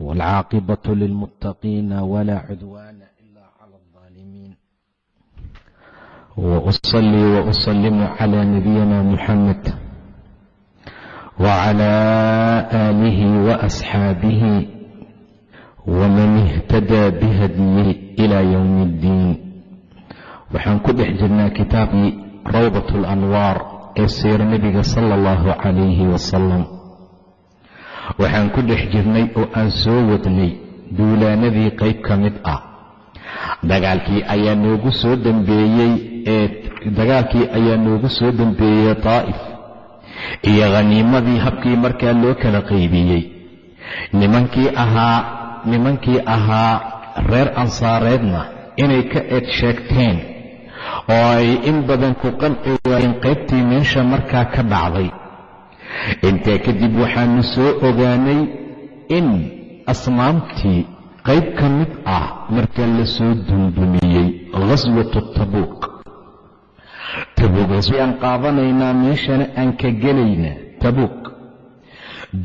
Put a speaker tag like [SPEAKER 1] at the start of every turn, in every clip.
[SPEAKER 1] والعاقبة للمتقين ولا عدوان إلا على الظالمين وأصلي وأسلم على نبينا محمد وعلى آله وأصحابه ومن اهتدى بهديه إلى يوم الدين waxaan ku dhex jirnaa kitaabkii rawdat اlanwaar ee siir nebiga sala اllahu calayhi wasalam waxaan ku dhex jirnay oo aan soo wadnay duulaanadii qayb ka mid ah. Dagaalkii ayaa noogu soo dambeeyey ee dagaalkii ayaa noogu soo dambeeyey taa'if. Iyo khaniimadii habkii markaa loo kala qaybiyey. Nimankii ahaa nimankii ahaa reer ansaareedna inay ka eed sheegteen oo ay in badan ku qanci waayeen qaybtii meesha markaa ka dhacday intaa kadib waxaanu soo ogaanay in asnaamtii qayb ka mid ah marka la soo dundumiyey khaswatu tabuuq ayaan qaadanaynaa meeshana aan ka gelaynaa tabuuq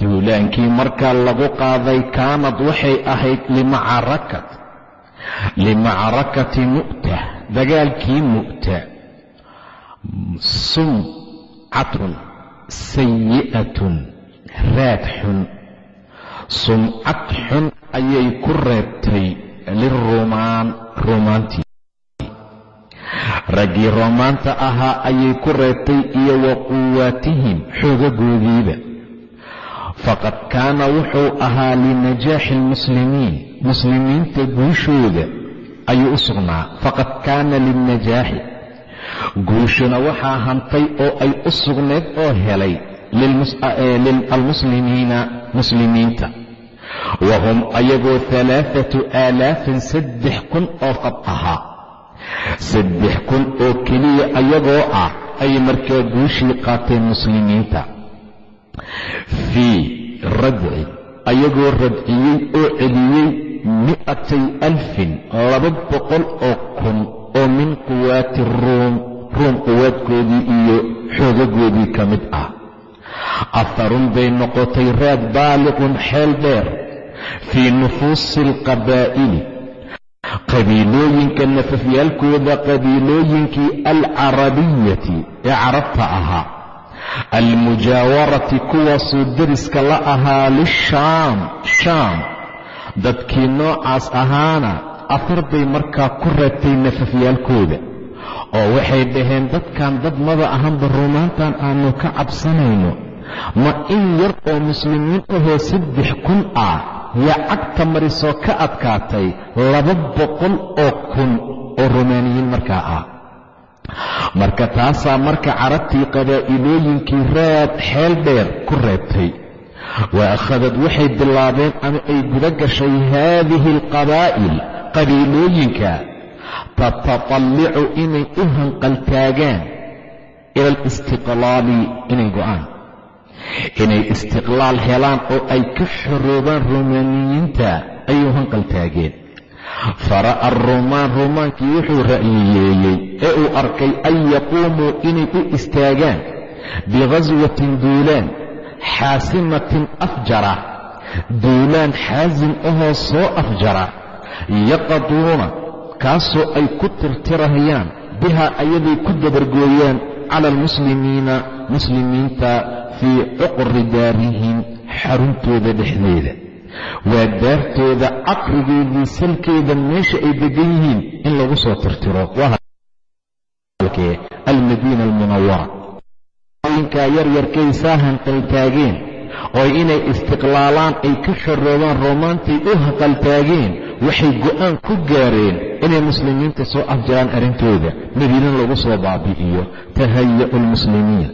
[SPEAKER 1] duulaankii markaa lagu qaaday kaanad waxay ahayd limacrakati mu'ta dagaalkii mu'ta. Sumcatun sayi'atun raad xun sumcad xun ayay ku reebtay lirumaan rumaantii. Raggii roomaanta ahaa ayay ku reebtay iyo wa quwaatihim xoogagoodiiba faqad kaana wuxuu ahaa linajaaxi almuslimiin muslimiinta guushooda ayuu u sugnaa. Faqad kaana linnajaaxi guushuna waxaa hantay oo ay u sugnayd oo helay almuslimiina muslimiinta. Wa hum ayagoo alaaatu aalaafin saddex kun oo qab ahaa. Saddex kun oo keliya ayagoo ah ay markaa guushii qaateen muslimiinta. Fii radci ayagoo radciyey oo celiyey mi'atay alfin laba boqol oo kun oo min quwaati ruum ruum quwaadkoodii iyo xoogagoodii ka mid ah. Aharun bay noqotay raad baaliqun xeel dheer fii nufuusi alqabaa'ili qabiilooyinka nafafyaalkooda qabiilooyinkii alcarabiyati ee carabta ahaa. Almujaawarati kuwaasoo deriska la ahaa lishaam shaam dadkii noocaas ahaana afar bay markaa ku reebtay nafafyaalkooda oo waxay dhaheen dadkan dad maba ahanba rumaantan aanu ka cabsanayno. Ma in yar oo muslimiin ahoo saddex kun ah yaa cagta marisoo ka adkaatay laba boqol oo kun oo rumaaniyiin markaa ah. Marka taasaa marka carabtii qabaa'ilooyinkii raad xeel dheer ku reebtay wa akhadad waxay bilaabeen ama ay guda gashay haadihi alqabaa'il qabiilooyinka tatatallicu inay u hanqaltaagaan ila alistiqlaali inay go'aan. Inay istiqlaal helaan oo ay ka xoroobaan rumaaniyiinta ayuu hanqaltaageen. Fara'a arumaan rumaankii wuxuu ra'yiyeeyey ee uu arkay an yaquumuu inay u istaagaan bighaswatin duulaan xaasimatin afjara. Duulaan xaasin ahoo soo afjara yaqaduuna kaasoo ay ku tirtirahayaan bihaa ayaday ku dabargooyaan cala almuslimiina muslimiinta fii cuqri daarihim xaruntooda dhexdeeda. Waa daartooda caqrigeedii salkeeda meesha ay degan yihiin in lagu soo tirtiro. Almadiina almunawara inkaa yaryarkay saa hanqaltaageen oo inay istiqlaalaan ay ka xoroobaan roomaantay u hanqaltaageen waxay go'aan ku gaareen inay muslimiinta soo afjaraan arrintooda. Madiina lagu soo baabi'iyo tahaya'u lmuslimiin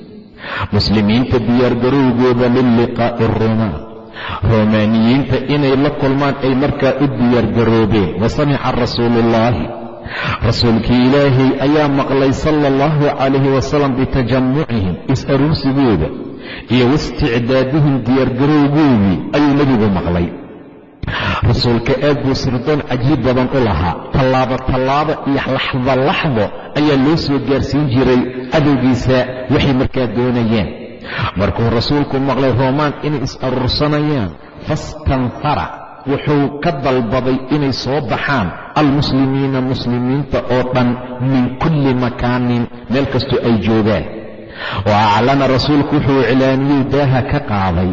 [SPEAKER 1] muslimiinta diyaargarowgooda lilliqaa'i arumaan romaaniyiinta inay la kulmaan ay markaa u diyaargaroobeen wa samica rasuuluullaahi rasuulkii ilaahay ayaa maqlay sala allahu calayhi wasalam bitajamucihim is-aruursigooda iyo waisticdaadihim diyaargarowgoodii ayuu nebigu maqlay rasuulka aad buu sirdoon cajiib badan u lahaa. Tallaabo tallaabo iyo laxdo laxdo ayaa loo soo gaarsiin jiray cadowgiisa waxay markaa doonayeen. Markuu rasuulku maqlay roomaan inay is-aruursanayaan fastanfara wuxuu ka dalbaday inay soo baxaan almuslimiina muslimiinta oo dhan min kulli makaanin meel kastoo ay joogaan wa aclana rasuulku wuxuu iclaaniyey daaha ka qaaday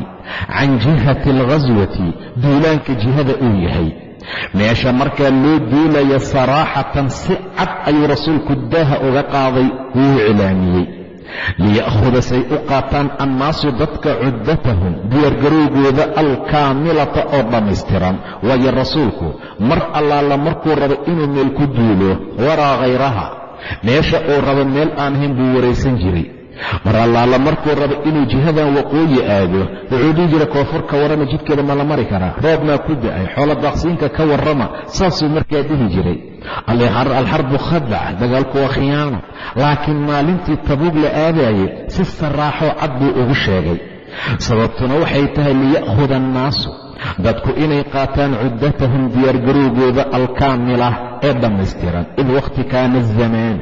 [SPEAKER 1] can jihati alghaswati duulaanka jihada uu yahay. Meesha markaa loo duulaya saraaxatan si cad ayuu rasuulku daaha uga qaaday wuu iclaamiyey. Liya'khuda say u qaataan annaasu dadka cuddatahum diyaargarowgooda alkaamilata oo dhammaystiran. Waayo rasuulku mar allaala markuu rabo inuu meel ku duulo waraa khayraha meesha uu rabo meel aan ahayn buu waraysan jiray mar allaala markuu rabo inuu jihadan waqooyi aado wuxuu dhihi jira koonfur ka warrama jidkeeda ma la mari karaa roob maa ku da'ay xoolo daaqsiinka ka warrama saasuu markaa dhihi jiray. Alxarbu khadac dagaalku waa khiyaano laakiin maalintii tabuug la aadaye si saraaxoo cad buu ugu sheegay. Sababtuna waxay tahay liya'khuda annaasu dadku inay qaataan cuddatahum diyaargarowgooda alkaamila ee dhammaystiran id wakhti kaana azamaanu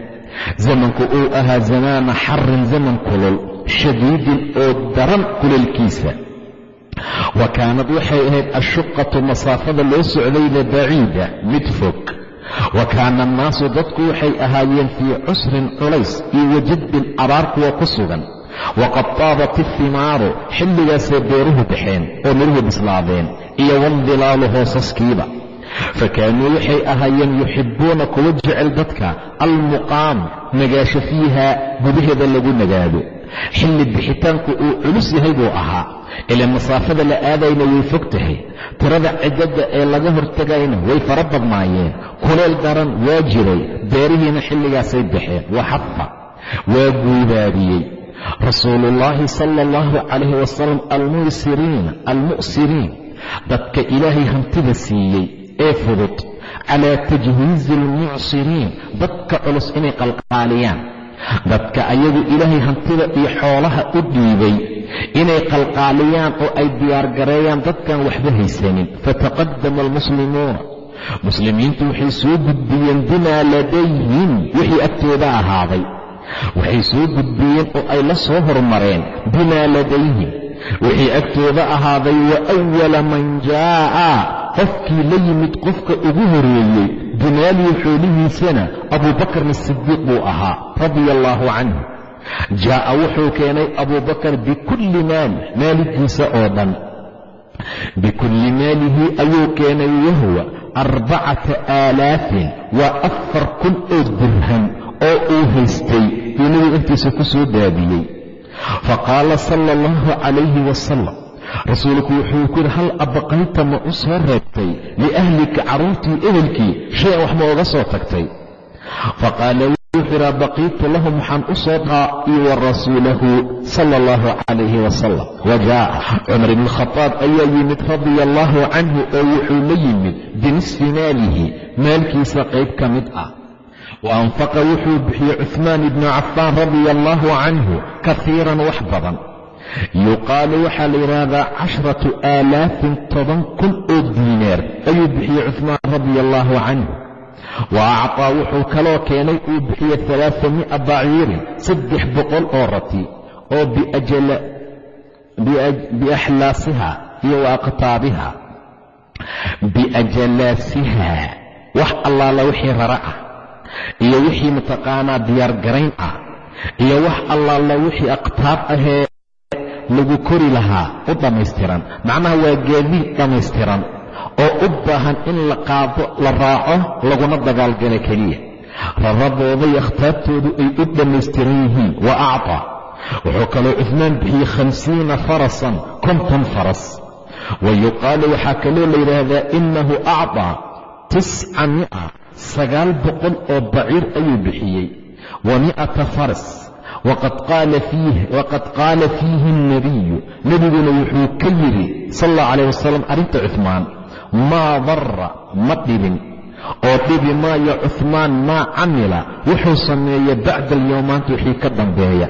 [SPEAKER 1] zamanku uu ahaa zamaana xarin zaman kulul shadiidin oo daran kululkiisa wa kaanad waxay ahayd ashuqatu masaafada loo socdayda baciida mid fog. Wa kaana annaasu dadku waxay ahaayeen fii cusrin culays iyo wajadbin abaar kuwa ku sugan. Waqad taabat ifimaaru xilligaasay beeruhu baxeen oo midhuhu bislaadeen iyo wandilaalu hoosaskiiba fakaanuu waxay ahaayeen yuxibbuuna kuwa jecel dadka almuqaam nagaasho fiiha gudaheeda lagu nagaado xilli bixitaanku uu culus yahay buu ahaa ila masaafada la aadayna way fog tahay tirada ciddadda ee laga hortegayna way fara badnaayeen kuleel daran waa jiray beerihiina xilligaasay baxeen waxafa waa guubaabiyey rasuuluullaahi sala allahu calayhi wasalam almuysiriina almu'siriin dadka ilaahay hantida siiyey ee fudud calaa tajhiizi almucsiriin dadka culus inay qalqaaliyaan. Dadka ayagu ilaahay hantida iyo xoolaha u dhiibay inay qalqaaliyaan oo ay diyaargareeyaan dadkan waxba haysanin. Fataqadama almuslimuuna. Muslimiintu waxay soo gudbiyeen bimaa ladayhim wixii agtooda ahaaday. Waxay soo gudbiyeen oo ay la soo hormareen bimaa ladayhim wixii agtooda ahaaday wa awala man jaa'a qofkii la yimid qofka ugu horeeyey bimaalihi xoolihiisana abuubakarna sidiiq buu ahaa radia allaahu canhu. Jaa'a wuxuu keenay abuubakar bikulli maali maaligiisa oo dhan. Bikulli maalihi ayuu keenay wahwa arbacata aalaafin waa afar kun oo dirham oo uu haystay. Uu nebigu intiisa ku soo daadiyey. Faqaala sala allahu calayhi wasalam rasuulku wuxuu ku yidhi hal abaqayta ma u soo reebtay? Liahlika carruurtii ehelkii shay-an wax ma oga soo tagtay? Faqaala wuxuu yidhi baqiitu lahum waxaan u soo dhaa io wa rasuulahu sala allahu calayhi wasalam wa jaa'a cumar ibn khadaab ayaa yimid radia allaahu canhu oo wuxuu la yimid binisfi maalihi maalkiisa qayb ka mid ah. Wa anfaqa wuxuu bixiyey cuhmaan ibnu cafaan radia allaahu canhu kaiiran wax badan yuqaalu waxaa la yidhaahdaa cashratu aalaafin toban kun oo diineer ayuu bixiyey cuhmaan radia allaahu canhu wa acطaa wuxuu kaloo keenay uu bixiyey alaaa baciirin saddex boqol oo rati oo biaxlaasiha iyo wa aqtaabiha biajalaasiha wax allaala wixii rara ah iyo wixii mataqaanaa diyaargarayn ah iyo wax allaala wixii aqtaab ahee lagu kori lahaa u dhammaystiran. Macnaha waa gaadiid dhammaystiran oo u baahan in la qaado la raaco laguna dagaalgalo keliya. Raradooda iyo akhtaabtoodu ay u dhammaystiran yihiin. Wa acطaa wuxuu kaloo cuhmaan bixiyey khamsiina farasan konton faras. Wa yuqaalu waxaa kaloo la yidhaahdaa innahu acطaa tisca mi'a. Sagaal boqol oo baciir ayuu bixiyey. Wa mi'ata faras waqad qaala fiihi الnabiyu nebiguna wuxuu ka yidhi sal اllahu calayh wasalam arrinta cuhmaan maa dara ma dhibin oo dhibi maayo cuhmaan maa camila wuxuu sameeya bacda alyowm maanta wixii ka dambeeya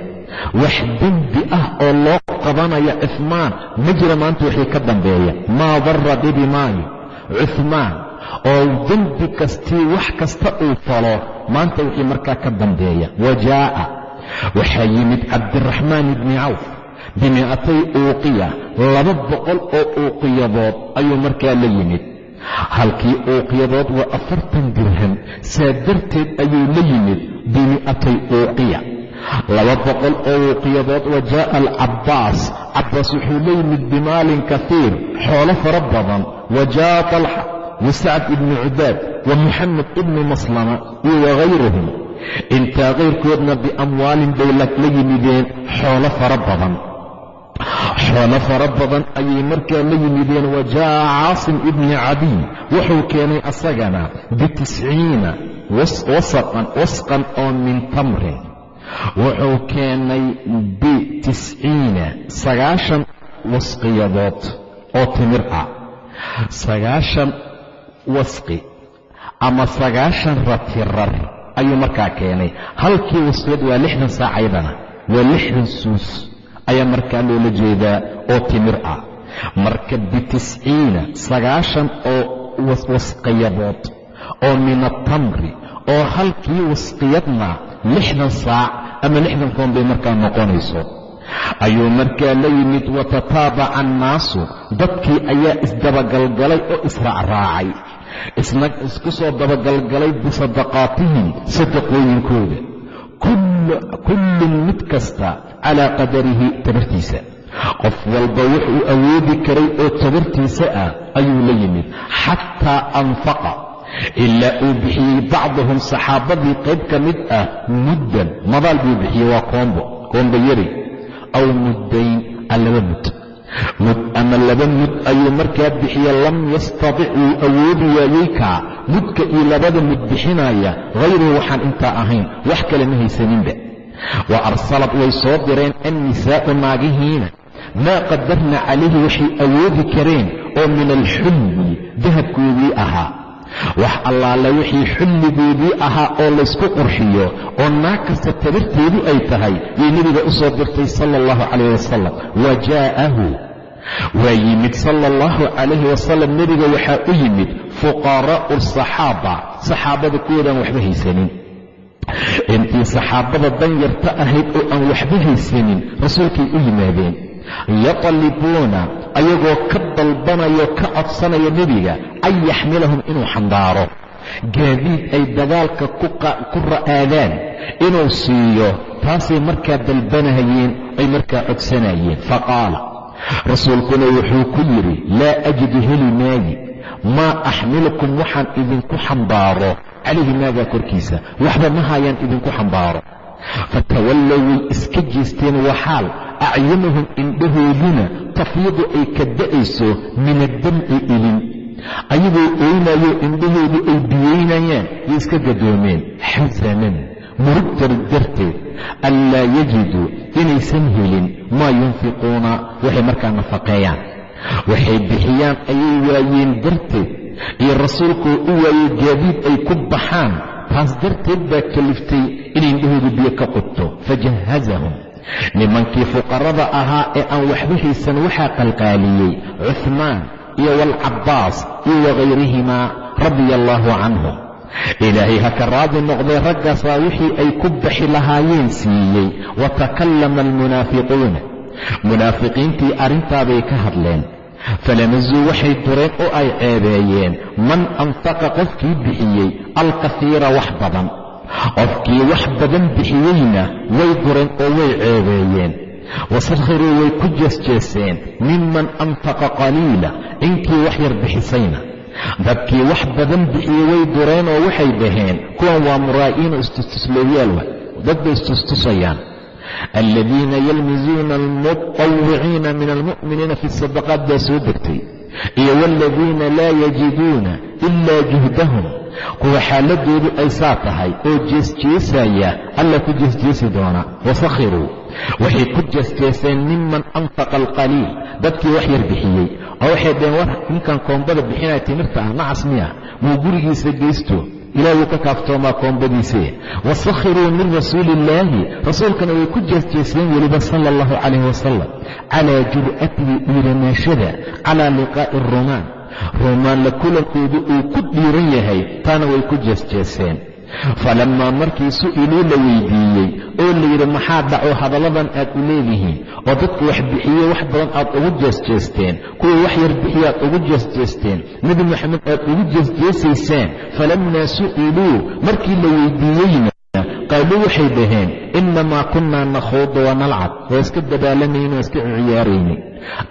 [SPEAKER 1] wax dembi ah oo loo qabanayo cuhmaan ma jira maanta wixii ka dambeeya maa dara dhibi maayo cuhmaan oo dembi kastii wax kasta uu falo maanta wixii markaa ka dambeeya wa jaa'a waxaa yimid cabdiraxmaan ibni cawf bimi'atay uuqiya laba boqol oo uuqiyadood ayuu markaa la yimid. Halkii uuqiyadood waa afartan dirham saa darteed ayuu la yimid bimi'atay uuqiya. Laba boqol oo uuqiyadood wa jaa'a alcabbaas. Cabbaas wuxuu la yimid bimaalin kafiir xoolo fara badan. Wa jaa'a talxa wa sacd ibni cubaad wa muxamed ibni maslama iyo wagayruhum intaa kayrkoodna biamwaalin bay la yimideen xoolo fara badan. Xoolo fara badan ayay markaa la yimideen wa jaa'a caasim ibni cadiy. Wuxuu keenay asagana bitisciina wasqan oo min tamrin. Wuxuu keenay bitisciina sagaashan wasqiyadood oo timir ah. Sagaashan wasqi ama sagaashan ratirar ayuu markaa keenay. Halkii wasqiyad waa lixdan saacaydana waa lixdan suus ayaa markaa loola jeedaa oo timir ah. Marka bitisciina sagaashan oo wasqiyadood oo min atamri oo halkii wasqiyadna lixdan saac ama lixdan koon bay markaa noqonayso. Ayuu markaa la yimid watataabaca annaasu dadkii ayaa isdabagalgalay oo israacraacay isna isku soo dabagalgalay bisadaqaatihim sadaqooyinkooda kullun mid kasta calaa qadarihi tabartiisa. Qof walba wuxuu awoodi karay oo tabartiisa ah ayuu la yimid xataa anfaqa. Ilaa uu bixiyey bacdahum saxaabadii qayb ka mid ah muddan. Madaal buu bixiyey waa koombo koombo yari. Aw muddayn ama laba mud ayuu markaa bixiye lam yastatic wuu awoodi waayey kaa mudka iyo labada mud bixinaya hayruhu waxaan intaa ahayn wax kale ma haysaninba. Wa arsalad way soo direen annisaa'u naagihiina maa qadarna calayhi waxay awoodi kareen oo min alxulli dahabkoodii ahaa. Wax allaale wixii xulligoodii ahaa oo laysku qurxiyo oo naag kasta tabarteedii ay tahay yay nebiga u soo dirtay sala allahu calayh wasalam wa jaa'ahu waa yimid sala allahu calayhi wasalam nebiga waxaa u yimid fuqaraa'u asaxaaba saxaabada kuwoodaan waxba haysanin. Intii saxaabada danyarta ahayd oo aan waxba haysanin rasuulkay u yimaadeen yatalibuuna ayagoo ka dalbanayo ka codsanaya nebiga an yaxmilahum inuu xambaaro gaadiid ay dagaalka ku ra'aadaan. Inuu siiyo taasay markaa dalbanayeen ay markaa codsanayeen. Faqaala rasuulkuna wuxuu ku yidhi laa ajidu heli maayi maa axmilukum waxaan idinku xambaaro. Calayhi maagaa korkiisa waxba ma hayaan idinku xambaaro. Fatawallow way iska jeesteen waxaal acyunuhum indhahooduna tafiidu ay ka da'ayso min addamci ilin. Ayagoo ooynayoo indhahoodii ay biyeynayaan yay iska gadoomeen xasanan murugtar darteed anlaa yajiduu inaysan helin maa yunfiquuna waxay markaa nafaqeeyaan waxay bixiyaan ayay waayeen darteed iyo rasuulkuu u waayey gaadiid ay ku baxaan taas darteed baa kaliftay inay indhahoodu biyo ka qubto fajahazahum nimankii fuqarada ahaa ee aan waxba haysan waxaa qalqaaliyey cuhmaan iyo waalcabbaas iyo wagayrihimaa radia allaahu canhum ilaahay ha ka raadi noqday raggaasaa wixii ay ku baxi lahaayeen siiyey. Wa takallama almunaafiquuna munaafiqiintii arrintaabay ka hadleen. Falamazuu waxay dureen oo ay ceebeeyeen. Man anfaqa qofkii bixiyey alkafiira wax badan. Qofkii wax badan bixiyeyna way dureen oo way ceebeeyeen. Wasakhiruu way ku jeesjeeseen miman anfaqa qaliila inkii wax yar bixisayna dadkii wax badan bixiyey way dureen oo waxay dhaheen kuwan waa muraa'iino istustuslooyaal wa dad bay istustusayaan. Aladiina yalmizuuna almutawiciina min almu'miniina fi sadaqaat baa soo degtay. Iyo waaladiina laa yajiduuna ilaa juhdahum. Kuwa xaaladoodu ay saa tahay oo jeesjeesaya alla ku jeesjeesi doona. Wasakhiruu waxay ku jeesjeeseen miman anfaqa alqaliil dadkii wax yar bixiyey. Oo waxay dhaheen war ninkan koombada bixinaya timirta ah nacas miya muu gurigiisa geysto. Ilaah wuu ka kaaftoomaa koombadiise wasakhiruu min rasuuli illaahi rasuulkana way ku jeesjeeseen weliba sala allahu calayh wasalam calaa jur'atihi dhiiranaashada calaa liqaa'i arumaan ruumaanla kulankoodu uu ku dhiiran yahay taana way ku jeesjeeseen falammaa markii su'iluu la weydiiyey oo layidhi maxaa dhaco hadalladan aad u leedihiin? Oo dadku wax bixiye wax badan aad ugu jeesjeesteen. Kuwa wax yar bixiye aad ugu jeesjeesteen. Nebi moxamed aad ugu jeesjeesaysaan falammaa su'iluu markii la weydiiyeyna qaaluu waxay dhaheen innamaa kunnaa nakhuudu wanalcab waa iska dabaalamayn waa iska ciyaarayni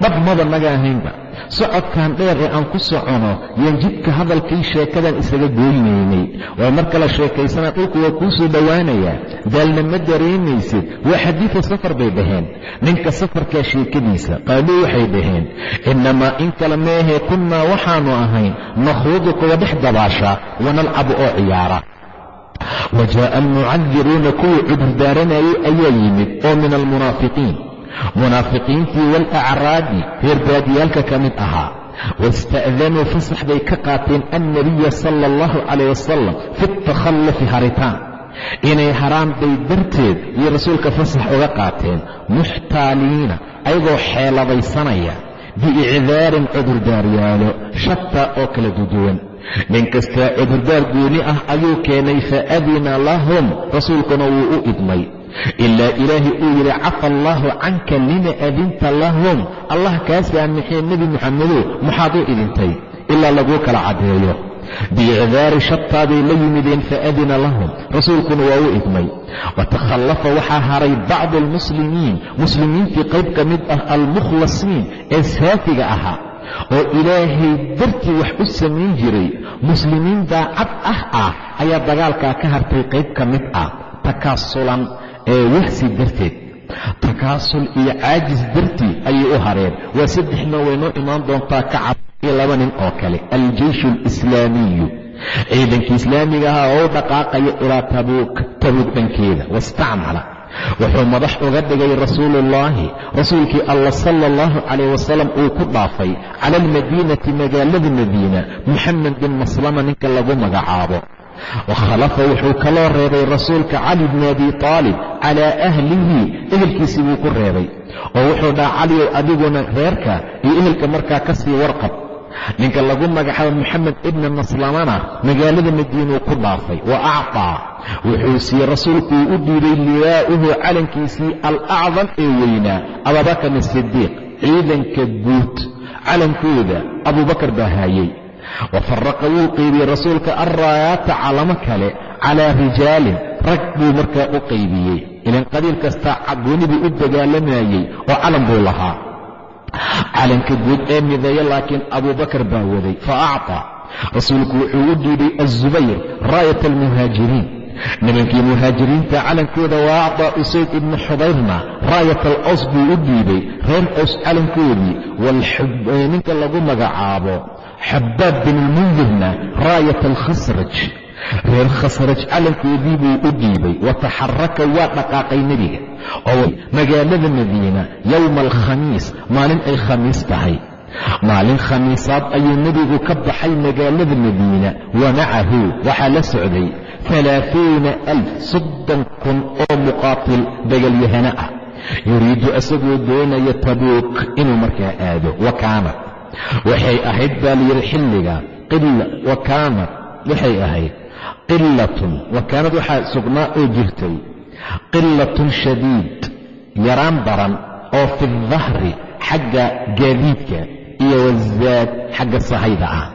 [SPEAKER 1] dhab maba naga ahaynba socodkan dheer ee aan ku socono yaan jidka hadalkii sheekadan isaga gooynaynay waa mar kala sheekaysanaa dhulku waa kuu soo dhowaanayaa daalna ma dareemaysid. Waa xadiidu safar bay dhaheen. Ninka safarkaa sheekadiisa qaaluu waxay dhaheen innamaa in kale meehee kunnaa waxaannu ahayn nakhuudu kuwa dhex dabaasha wanalcabu oo ciyaara wa jaa'a almucadiruuna kuwii cudurdaaranayay ayaa yimid oo min almunaafiqiin munaafiqiintii waalacraabi reer baadiyaalka ka mid ahaa wasta'danuu fasax bay ka qaateen annabiya sala allahu calayh wasalam fi takhallufi haritaan inay haraan bay darteed iyo rasuulka fasax uga qaateen muxtaaliina ayagoo xeeladaysanaya biicdaarin cudurdaaryaalo shataa oo kala duduwan nin kastaa cudurdaar gooni ah ayuu keenay faadina lahum rasuulkuna wuu u idmay. Ilaa ilaahay uu yidhi cafa allaahu canka lima adinta lahum. Allah kaa saamaxee nebi muxamedow maxaad u idintay ilaa laguu kala caddeeyo. Biicdaari shataa bay la yimideen faadina lahum rasuulkuna waa u idmay. Watakhallafa waxaa haray bacdu almuslimiin muslimiintii qayb ka mid ah almukhlasiin ee saafiga ahaa oo ilaahay dartii wax u samayn jiray muslimiin daacad ah ah ayaa dagaalkaa ka hartay qayb ka mid ah takaasulan ee wahsi darteed. Takaasul iyo caajis dartii ayay u hareen. Waa saddexna waynoo imaan doontaa kacab iyo laba nin oo kale. Aljeyshu alislaamiyu ciidankii islaamiga ahaa oo u dhaqaaqaya ilaa tabuuk tabuuk dhankeeda. Wastacmala wuxuu madax uga dhigay rasuuluullaahi rasuulkii alla sala allahu calayh wasalam uu ku dhaafay cala almadiinati magaalada madiina muxamed bin maslama ninka lagu magacaabo. Wakhalafa wuxuu kaloo reebay rasuulka cali bni abi taalib calaa ahlihi ehelkiisii buu ku reebay. Oo wuxuu dhaha caliyow adiguna reerka iyo ehelka markaa ka sii warqab ninka lagu magacaabo moxamed ibni maslamana magaalada madiinuu ku dhaafay wa actaa wuxuu siiyey rasuulku uu u dhiibay liwaa'uhu calankiisii alacdam ee weynaa abaabakar asidiiq ciidanka guud. Calankooda abuubakar baa haayey wa faraqa wuu qaybiyey rasuulka alraayaata calamo kale calaa rijaalin rag buu markaa u qaybiyey. Ilan qabiil kastaa cagooni buu u dagaalamayey oo calan buu lahaa calanka guud ee mideeya laakiin abuubakar baa waday. Fa acطaa rasuulku wuxuu u dhiibay azubayr raayat almuhaajiriin. Nimankii muhaajiriinta calankooda waa acطaa usayd ibni xudayrna raayat alaws buu u dhiibay reer aws calankoodii ninka lagu magacaabo xabaab bin lmundirna raayat alkhasraj reer khasraj calankoodii buu u dhiibay wataxaraka waa dhaqaaqay nebiga. Oo magaalada madiina yowma alkhamiis maalin ay khamiis tahay. Maalin khamiisaad ayuu nebigu ka baxay magaalada madiina wa macahu waxaa la socday alaaثuuna alf soddon kun oo muqaatil dagalyahano ah. Yuriidu asagoo doonaya tabuuk inuu markaa aado wa kaanat waxay ahayd baa layidhi xilliga wa kaanat waxay ahayd qilatun wa kaanad waxaa sugnaa oo jirtay qilatun shadiid yaraan daran oo fi dahri xagga gaadiidka iyo wazaad xagga sahayda ah.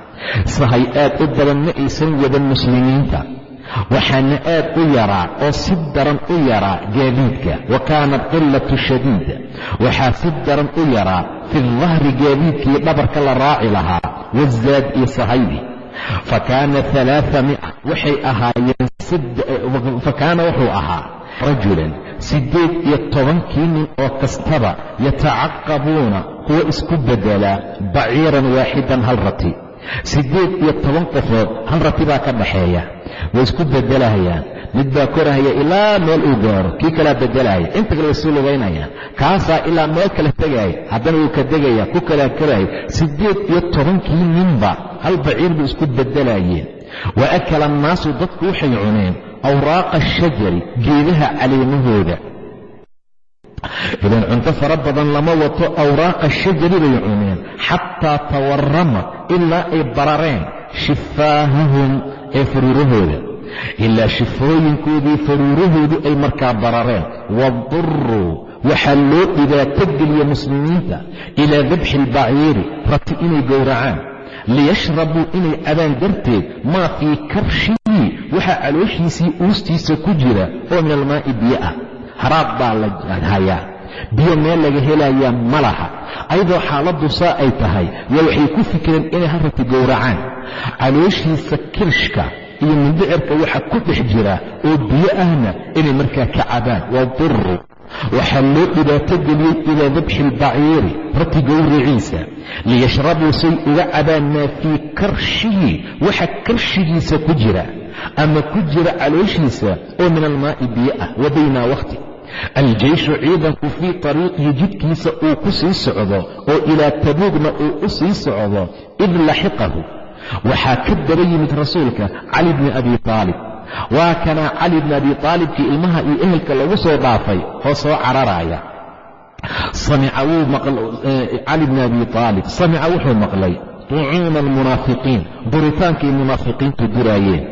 [SPEAKER 1] Sahay aad u badan ma aysan wadan muslimiinta. Waxaana aad u yaraa oo si daran u yaraa gaadiidka wa kaanat qilatu shadiida waxaa si daran u yaraa fi dahri gaadiidkii dhabarka la raaci lahaa wazaad iyo sahaydii fakaana alaaamia waxay ahaayeen fakaana wuxuu ahaa rajulan siddeed iyo tobankii nin oo kastaba yatacaqabuuna kuwa isku beddelaa baciiran waaxidan hal rati. Siddeed iyo toban qofood hal rati baa ka dhaxeeya. Way isku bedelahayaan mid baa korahaya ilaa meel uu gaaro kii kalaa bedelahaya inta kale way suu lugaynayaan kaasaa ilaa meel kale tegaya haddana wuu ka degaya ku kalaa korahaya siddeed iyo tobankii ninba hal baciir bay isku bedelayeen wa akala annaasu dadku waxay cuneen awraaqa ashajari geedaha caleemahooda. Idan cunto fara badan lama wato awraaqa shajari bay cuneen. Xataa tawarama ilaa ay barareen shifaahahum ee faruurahooda ilaa shifooyinkoodii faruurahoodu ay markaa barareen. Waduruu waxaa loo dhibaato geliya muslimiinta ilaa dabxi albaciiri rati inay gowracaan. Liyashrabuu inay cabaan darteed maa fii karshihi waxaa calooshiisii uustiisa ku jira oo min almaa'i biyo ah. Haraad baa la hayaa. Biyo meel laga helayaa ma laha. Ayadoo xaaladdu saa ay tahay yaa waxay ku fikireen inay harrati gowracaan. Calooshiisa kirshka iyo mindhicirka waxa ku dhex jira oo biyo ahna inay markaa ka cabaan. Waa duru waxaa loo dhibaato geliyey ilaa dabxi albaciiri rati gowriciisa. Liyashrabuu say uga cabaan maa fii karshihi waxa karshigiisa ku jira ama ku jira calooshiisa oo min almaa'i biyo ah wa baynaa wakhti aljeyshu ciidanku fii tariiqihi jidkiisa uu ku sii socdo oo ilaa tabuugna uu u sii socdo id laxiqahu waxaa ka daba yimid rasuulka cali bni abi aalib waa kanaa cali bni abi aalibkii ilmaha iyo ehelka lagu soo dhaafay oo soo cararaaya cali bni abi aalib samica wuxuu maqlay tucuuna almunaafiqiin. Duritaankay munaafiqiintu duraayeen.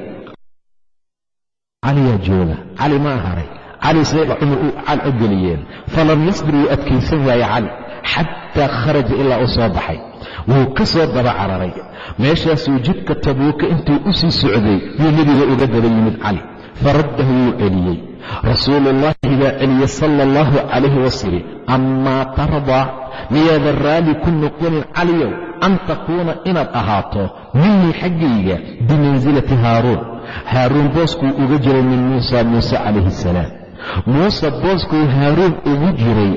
[SPEAKER 1] Caliyaa jooga. Cali maa haray cali sayda cumar u geliyeen. Falam yasbir wuu adkaysan waaye cali xataa kharaja ilaa uu soo baxay. Wuu ka soo daba cararay. Meeshaasuu jidka tabuuka intuu u sii socday yuu nebiga uga daba yimid cali. Faraddahu wuu celiyey. Rasuuluullaahi baa celiyey sala allahu calayhi wasalam amaa tardaa miyaadan raalli ku noqonin caliyow an takuuna inaad ahaato minii xaggayga bimansilati haaruun. Haaruun booskuu uga jiray min muusa muuse calayhi salaam muuse booskuu haaruun ugu jiray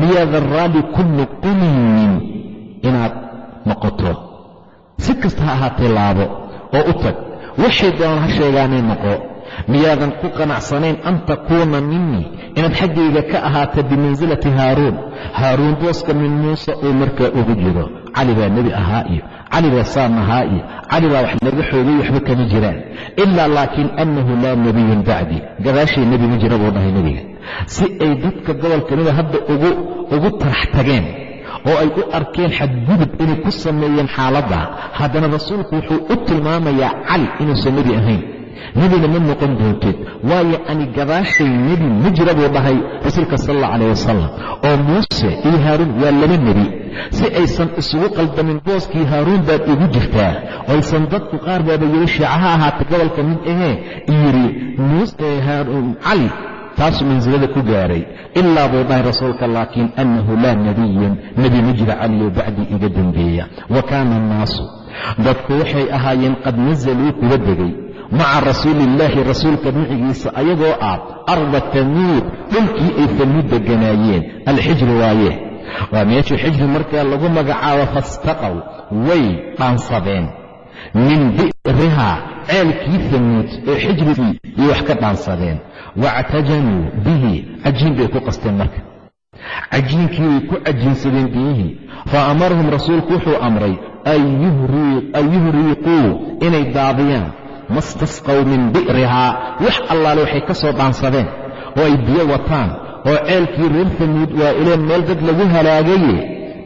[SPEAKER 1] miyaadan raalli ku noqonaynin inaad noqoto? Si kasta ha ahaatee laabo oo u tag waxay doonaan ha sheegaanay noqo. Miyaadan ku qanacsanayn an takuuna minii inaad xaggayga ka ahaata bimansilati haaruun. Haaruun booska min muuse uu markaa ugu jiro cali baa nebi ahaa iyo cali baa saam ahaa iyo cali baa wax laga xoogay waxba kama jiraan. Ilaa laakiin annahu laa nebiyun bacdi. Gadaashay nebi ma jira buu dhahay nebiga. Si ay dadka gobolkanida hadda ugu tarax tageen oo ay u arkeen xadgudub inay ku sameeyeen xaaladda haddana rasuulku wuxuu u tilmaamayaa cali inuusan nebi ahayn nebina ma noqon doontid. Waayo ani gadaashay nebi ma jira buu dhahay rasuulka sal alla calah wasalam oo muuse iyo haaruun waa laba nebi. Si aysan isugu qaldamin booskii haaruun baad igu jirtaa. Oo aysan dadku qaar baaba yiri shiica ha ahaata gobolka mid ahee yidhi cali taasuu mansilada ku gaaray. Ilaa buu dhahay rasuulka laakiin annahu laa nebiyun nebi ma jira caliyo bacdii iga dembeeya wa kaana annaasu. Dadku waxay ahaayeen qad nasaluu kuga degay maca rasuuliillaahi rasuulka micigiisa ayagoo ah arda tamuud dhulkii ay tamuud deganaayeen alxijri waaye waa meeshii xijri markaa lagu magacaabo fastaqow way dhaansadeen min bi'rihaa ceelkii tamuud ee xijrigii iyo wax ka dhaansadeen waactajanuu bihi cajiin bay ku qasteen marka cajiinkii way ku cajiinsadeen biyihii fa amarahum rasuulku wuxuu amray an yuhriiquu inay daadiyaan mastasqow min bi'rihaa wax allaale waxay ka soo dhaansadeen oo ay biyo wataan oo ceelkii reer tamuud waa ileen meel dad lagu halaagaye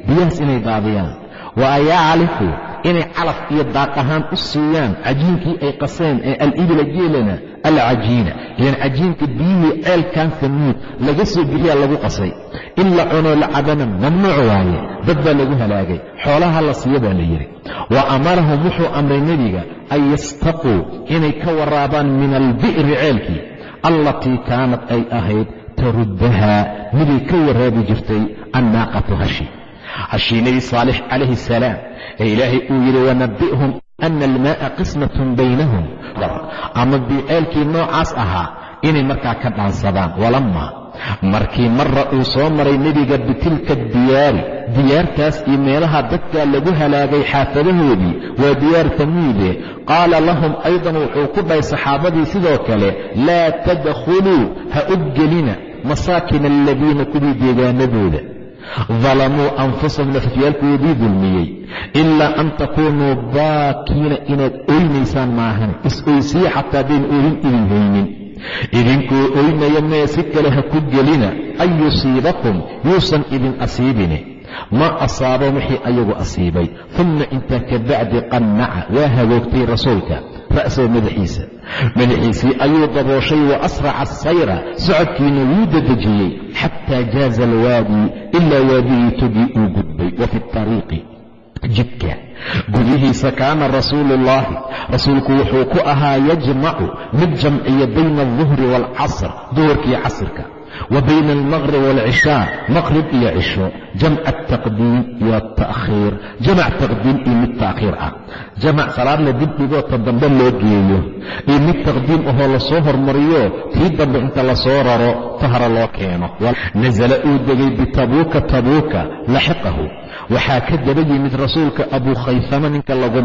[SPEAKER 1] biyahaas inay daadiyaan. Wa ayaalifu inay calaf iyo daaq ahaan u siiyaan. Cajiinkii ay qaseen ee alibila geelana alcajiina ilaan cajiinka biyihii ceelkan tamuud laga soo bixiyaa lagu qasay in la cunoo la cabana mamnuuc waaye dad baa lagu halaagay xoolaha la siiya baa la yidhi wa amarahum wuxuu amray nebiga an yastaquu inay ka waraabaan min albi'ri ceelkii allatii kaanad ay ahayd taruddahaa miday ka waraabi jirtay annaaqatu hashi hashii nebi saalix calayhi asalaam ee ilaahay uu yidhi wanabbi'hum ana almaa'a qismatun baynahum ama ceelkii noocaas ahaa inay markaa ka dhaansadaan walammaa markii marra uu soo maray nebiga bitilka diyaari diyaartaas iyo meelaha dadka lagu halaagay xaafadahoodii waa diyaar tamuude qaala lahum aydan wuxuu ku dhahay saxaabadii sidoo kale laa tadkhuluu ha u gelina masaakina aladiina kuwii deegaanadooda dalamuu anfusahum nafafyaalkoodii dulmiyey ilaa an takuunuu baakiina inaad oynaysaan maahan is-oysiya xataa dayn oohin idin haynin idinkoo oynaya mee si kale ha ku gelina an yusiibakum yuusan idin asiibine ma asaaba wixii ayagu asiibay uma intaa ka bacdi qannaca waa hagoogtay rasuulka ra'sahu madaxiisa. Madaxiisii ayuu dabooshay wa asraca asayra socodkiina wuu dadejiyey xataa jaaza alwaadi ilaa waadigii togii uu gudbay wa fi tariiqi jidka. Gudihiisa kaana rasuuluullaahi rasuulku wuxuu ku ahaa yajmacu mid jamciya bayna alduhri waalcasr duhurkiiyo casrka wa bayna almaqrib waalcishaa maqrib iyo cisho jamca ataqdiim iyo ta'khiir jamac taqdiim iyo mid ta'khiir ah. Jamac salaad la dibdhigoo ta dambe loo geeyo. Iyo mid taqdiim ahoo la soo hormariyo tii dambe inta la soo raro ta hore loo keeno. Nasala uu degay bitabuuka tabuuka laxiqahu. Waxaa ka daba yimid rasuulka abuu khayfama ninka lagu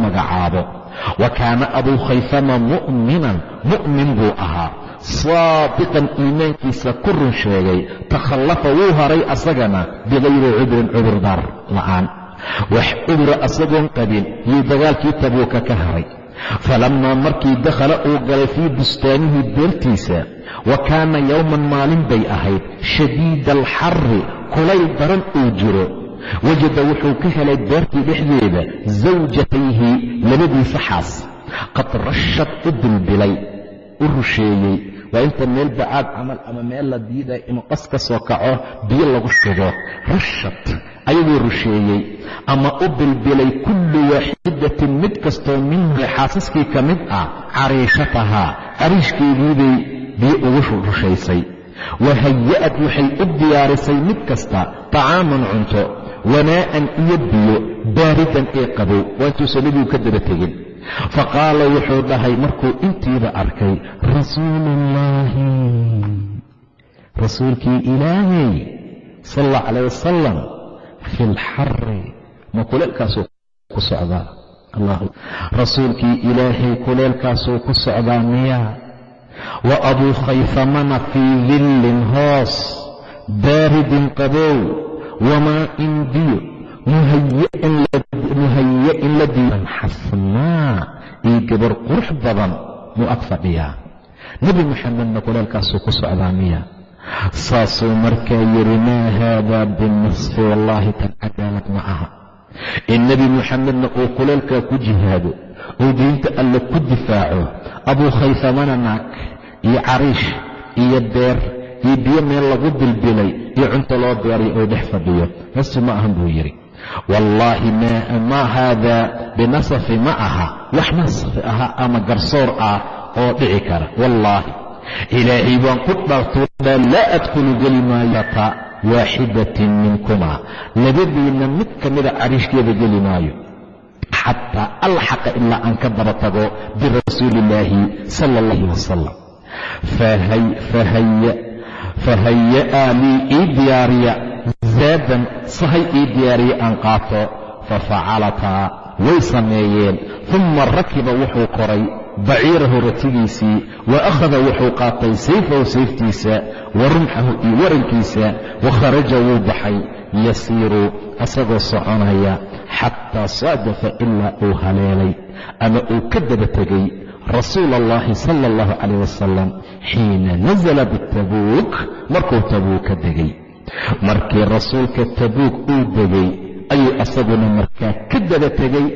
[SPEAKER 1] kaana abuu khayfama mu'minan mu'min buu ahaa saadiqan iimaankiisa ku run sheegay takhallafa wuu haray asagana bikayri cudrin cudurdaar la'aan. Wax cudura asagoon qabin yuu dagaalkii tabuuka ka haray. Falammaa markii dakhala uu galay fii bustaanihi beertiisa wa kaana yowman maalin bay ahayd shadiida alxarri kulayl daran uu jiro. Wajada wuxuu ka helay beertii dhexdeeda zawjatayhi labadiisa xaas. Qad rashad u dulbilay u rusheeyey. Waa inta meel bacaad camal ama meel la diiday inuu qas ka soo kaco biyo lagu shubo rashad ayagoo rusheeyey. Ama u bilbilay kullu waaxidatin mid kastoo minhu xaasaskii ka mid ah cariishatahaa. Cariishkeediibay biyo ugu rushaysay. Wa haya'ad waxay u diyaarisay mid kasta طacaaman cunto wanaa'an iyo biyo baaridan ee qabow. Waa intuusan nebigu ka daba tegin faqaala wuxuu dhahay markuu intiiba arkay rasuuluullaahi rasuulkii ilaahay sal allah calayh wasalam fi lxari ma kuleelkaasuu ku socdaa. Rasuulkii ilaahay kuleelkaasuu ku socdaa miyaa. Wa abuu khayfamana fii dillin hoos baaridin qabow wamaa in biyo muhaya'in la diiran xasnaa iyo gabar qurux badan muu ag fadhiyaa nebi moxamedna kuleelkaasuu ku socdaa miya saasuu markaa yidhi maa haadaa binasfi wallaahi tan cadaalad ma aha in nebi moxamedna uu kuleelkaa ku jihaado uu diinta alle ku difaaco abuu khayfamana naag iyo cariish iyo beer iyo biyo meel lagu bilbilay iyo cunto loo beeray oo dhex fadhiyo nasfi ma ahan buu yidhi wallaahi maa haadaa binasafi ma aha wax nasfi aha ama garsoor ah oo dhici kara. Wallaahi ilaahay baan ku dhaartuudhaa laa adkhulu geli maayata waaxidatin minkumaa labadiinna mid ka mida cariishkeeda geli maayo. Xataa alxaqa ilaa aan ka daba tago birasuuli illaahi sala allahi wasalam fahaya'aa lii ii diyaariya zaadan sahay ii diyaariya aan qaato fafacalataa way sameeyeen. Uma rakiba wuxuu koray baciirahu ratigiisii wa akhada wuxuu qaatay sayfahu sayftiisa wa rumxahu iyo warankiisa wa kharaja wuu baxay. Yasiiru asagoo soconaya xataa saadafa ilaa uu haleelay ama uu ka daba tegay rasuula allahi sala allahu calayh wasalam xiina nasala bitabuuk markuu tabuuk ka degay markii rasuulka tabuuk uu degay ayuu asaguna markaa ka daba tegey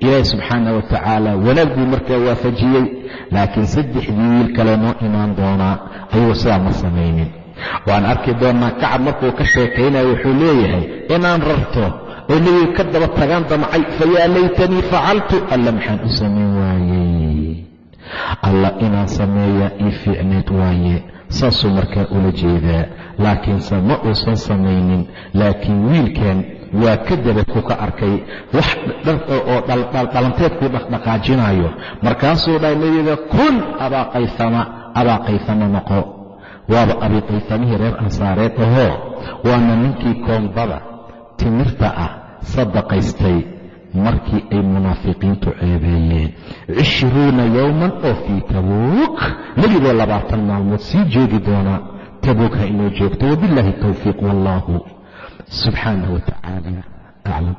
[SPEAKER 1] ilaahi subxaana wa tacaala wanaag buu markaa waafajiyey laakiin saddexdii wiil kale noo imaan doonaa ayuu sidaa ma samaynin. Waan arki doonnaa kacab markuu ka sheekaynaya wuxuu leeyahay inaan rarto oo nebiga ka daba tagaan damcay fayaa laytanii facaltu alla maxaan u samayn waayey. Alla inaan sameeyaa ii fiicnayd waaye saasuu markaa ula jeedaa laakiinse ma uusan samaynin laakiin wiilkan waa ka dabadku ka arkay wax oo dhalanteedkuu dhaqdhaqaajinayo markaasuu dhahay nebiga kun abaa qayfamo noqo. Waaba abiqayfamihii reer ansaareed ahoo waana ninkii koombada timirta ah sadaqaystay markii ay munaafiqiintu ceebeeyeen. Cishruuna yowman oo fii tabuuk. Nebigoo labaatan maalmood sii joogi doona tabuuk ha inoo joogto wabillaahi towfiiq wallaahu subxaanahu wa aclam